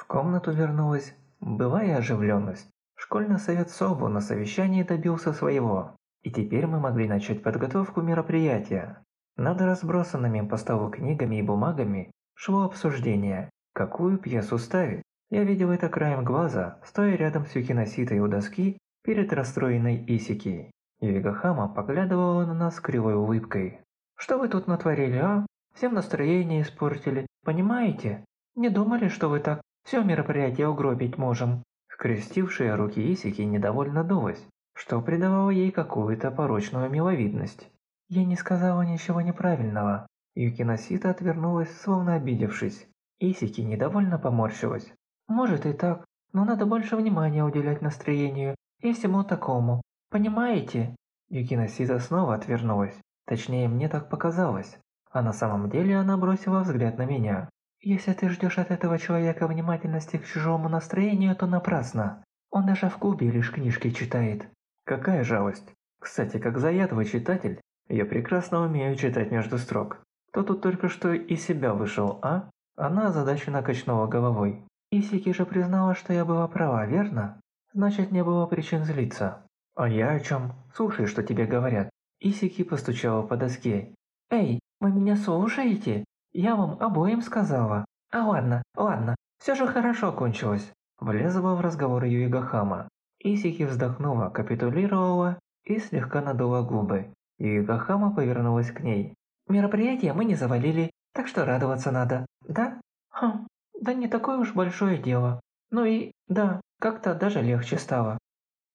В комнату вернулась былая оживленность. Школьный совет СОБУ на совещании добился своего, и теперь мы могли начать подготовку мероприятия. Над разбросанными по столу книгами и бумагами шло обсуждение, какую пьесу ставить. Я видел это краем глаза, стоя рядом с Юкиноситой у доски перед расстроенной Исики. Юигахама поглядывала на нас кривой улыбкой. «Что вы тут натворили, а? Всем настроение испортили, понимаете? Не думали, что вы так все мероприятие угробить можем?» Скрестившая руки Исики недовольно дулась, что придавало ей какую-то порочную миловидность. «Я не сказала ничего неправильного». Юкиносита отвернулась, словно обидевшись. Исики недовольно поморщилась. «Может и так, но надо больше внимания уделять настроению и всему такому. Понимаете?» Юкиносита снова отвернулась. Точнее, мне так показалось. А на самом деле она бросила взгляд на меня. «Если ты ждешь от этого человека внимательности к чужому настроению, то напрасно. Он даже в клубе лишь книжки читает». Какая жалость. Кстати, как заядлый читатель, я прекрасно умею читать между строк. Кто тут только что из себя вышел, а? Она озадаченно качнула головой. Исики же признала, что я была права, верно? Значит, не было причин злиться. «А я о чем? Слушай, что тебе говорят». Исики постучала по доске. «Эй, вы меня слушаете? Я вам обоим сказала». «А ладно, ладно, все же хорошо кончилось». Влезла в разговор Юигахама. Исики вздохнула, капитулировала и слегка надула губы. Юигахама повернулась к ней. «Мероприятие мы не завалили, так что радоваться надо, да?» «Хм, да не такое уж большое дело. Ну и, да, как-то даже легче стало.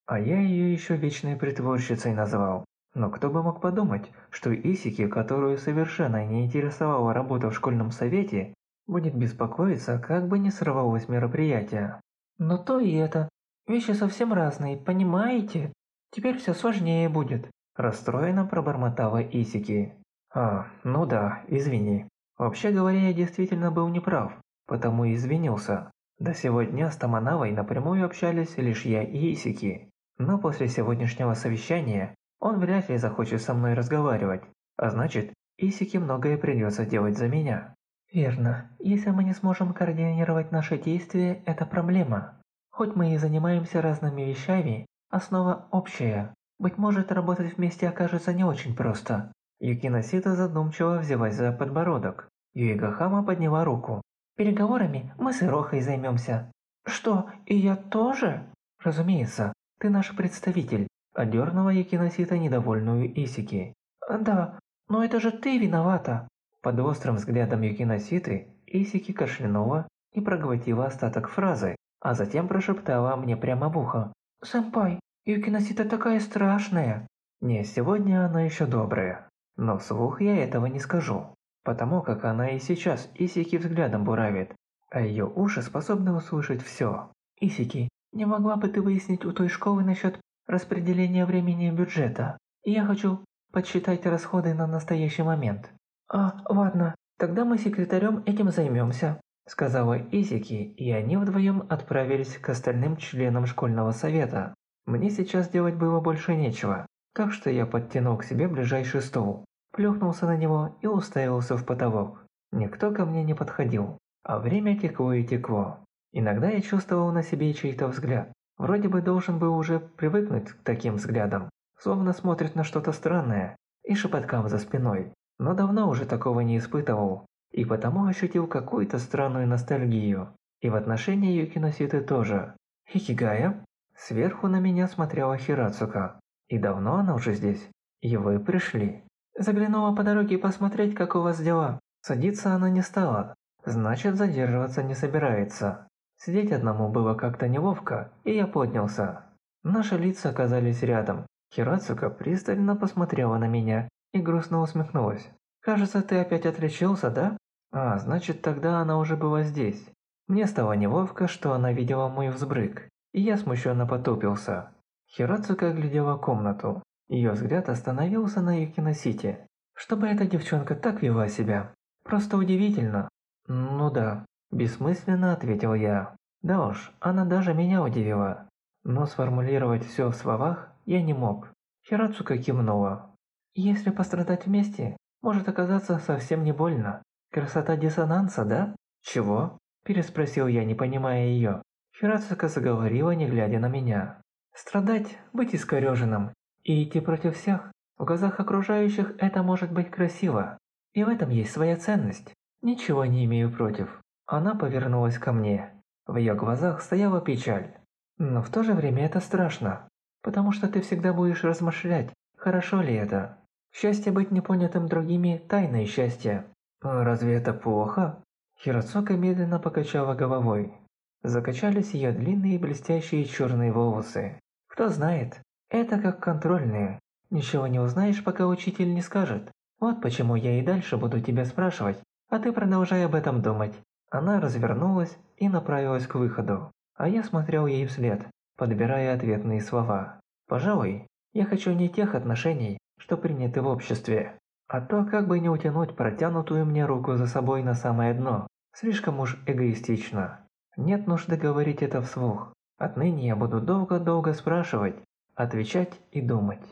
А я ее еще вечной притворщицей назвал. Но кто бы мог подумать, что Исики, которую совершенно не интересовала работа в школьном совете, будет беспокоиться, как бы не сорвалось мероприятие. Но то и это. Вещи совсем разные, понимаете? Теперь все сложнее будет. Расстроенно пробормотала Исики. А, ну да, извини. Вообще говоря, я действительно был неправ, потому и извинился. До сегодня с Таманавой напрямую общались лишь я и Исики. Но после сегодняшнего совещания он вряд ли захочет со мной разговаривать, а значит, Исике многое придется делать за меня. Верно. Если мы не сможем координировать наши действия, это проблема. Хоть мы и занимаемся разными вещами, основа общая. Быть может, работать вместе окажется не очень просто. Юкина Сита задумчиво взялась за подбородок. Юигахама подняла руку. «Переговорами мы с Ирохой займемся». «Что, и я тоже?» «Разумеется, ты наш представитель», – одернула Якиносита недовольную Исики. «Да, но это же ты виновата». Под острым взглядом Юкиноситы Исики кашлянула и проглотила остаток фразы, а затем прошептала мне прямо в ухо. «Сэмпай, Юкиносита такая страшная». Не, сегодня она еще добрая, но вслух я этого не скажу, потому как она и сейчас Исики взглядом буравит, а ее уши способны услышать все. «Исики, не могла бы ты выяснить у той школы насчет распределения времени бюджета? Я хочу подсчитать расходы на настоящий момент. А, ладно, тогда мы секретарем этим займемся, сказала Изики, и они вдвоем отправились к остальным членам школьного совета. Мне сейчас делать было больше нечего, так что я подтянул к себе ближайший стол, плюхнулся на него и уставился в потолок. Никто ко мне не подходил, а время текло и текло. Иногда я чувствовал на себе чей-то взгляд. Вроде бы должен был уже привыкнуть к таким взглядам, словно смотрит на что-то странное и шепоткам за спиной. Но давно уже такого не испытывал, и потому ощутил какую-то странную ностальгию. И в отношении Юкиноситы тоже. Хикигая? Сверху на меня смотрела Хирацука. И давно она уже здесь? И вы пришли. Заглянула по дороге посмотреть, как у вас дела. Садиться она не стала, значит задерживаться не собирается. Сидеть одному было как-то неловко, и я поднялся. Наши лица оказались рядом. Хирацука пристально посмотрела на меня и грустно усмехнулась. «Кажется, ты опять отличился, да?» А, значит, тогда она уже была здесь. Мне стало неловко, что она видела мой взбрык, и я смущенно потупился. Хирацука глядела комнату. Ее взгляд остановился на Юкиносите. Чтобы эта девчонка так вела себя. Просто удивительно. Ну да, Бессмысленно ответил я. Да уж, она даже меня удивила. Но сформулировать все в словах я не мог. Хирацука кивнула. Если пострадать вместе, может оказаться совсем не больно. Красота диссонанса, да? Чего? Переспросил я, не понимая ее. Хирацука заговорила, не глядя на меня. Страдать, быть искореженным и идти против всех, в глазах окружающих это может быть красиво. И в этом есть своя ценность. Ничего не имею против. Она повернулась ко мне. В ее глазах стояла печаль. Но в то же время это страшно. Потому что ты всегда будешь размышлять, хорошо ли это. Счастье быть непонятым другими – тайное счастье. Разве это плохо? Хироцука медленно покачала головой. Закачались ее длинные блестящие черные волосы. Кто знает, это как контрольные. Ничего не узнаешь, пока учитель не скажет. Вот почему я и дальше буду тебя спрашивать, а ты продолжай об этом думать. Она развернулась и направилась к выходу, а я смотрел ей вслед, подбирая ответные слова. Пожалуй, я хочу не тех отношений, что приняты в обществе, а то как бы не утянуть протянутую мне руку за собой на самое дно. Слишком уж эгоистично. Нет нужды говорить это вслух. Отныне я буду долго-долго спрашивать, отвечать и думать.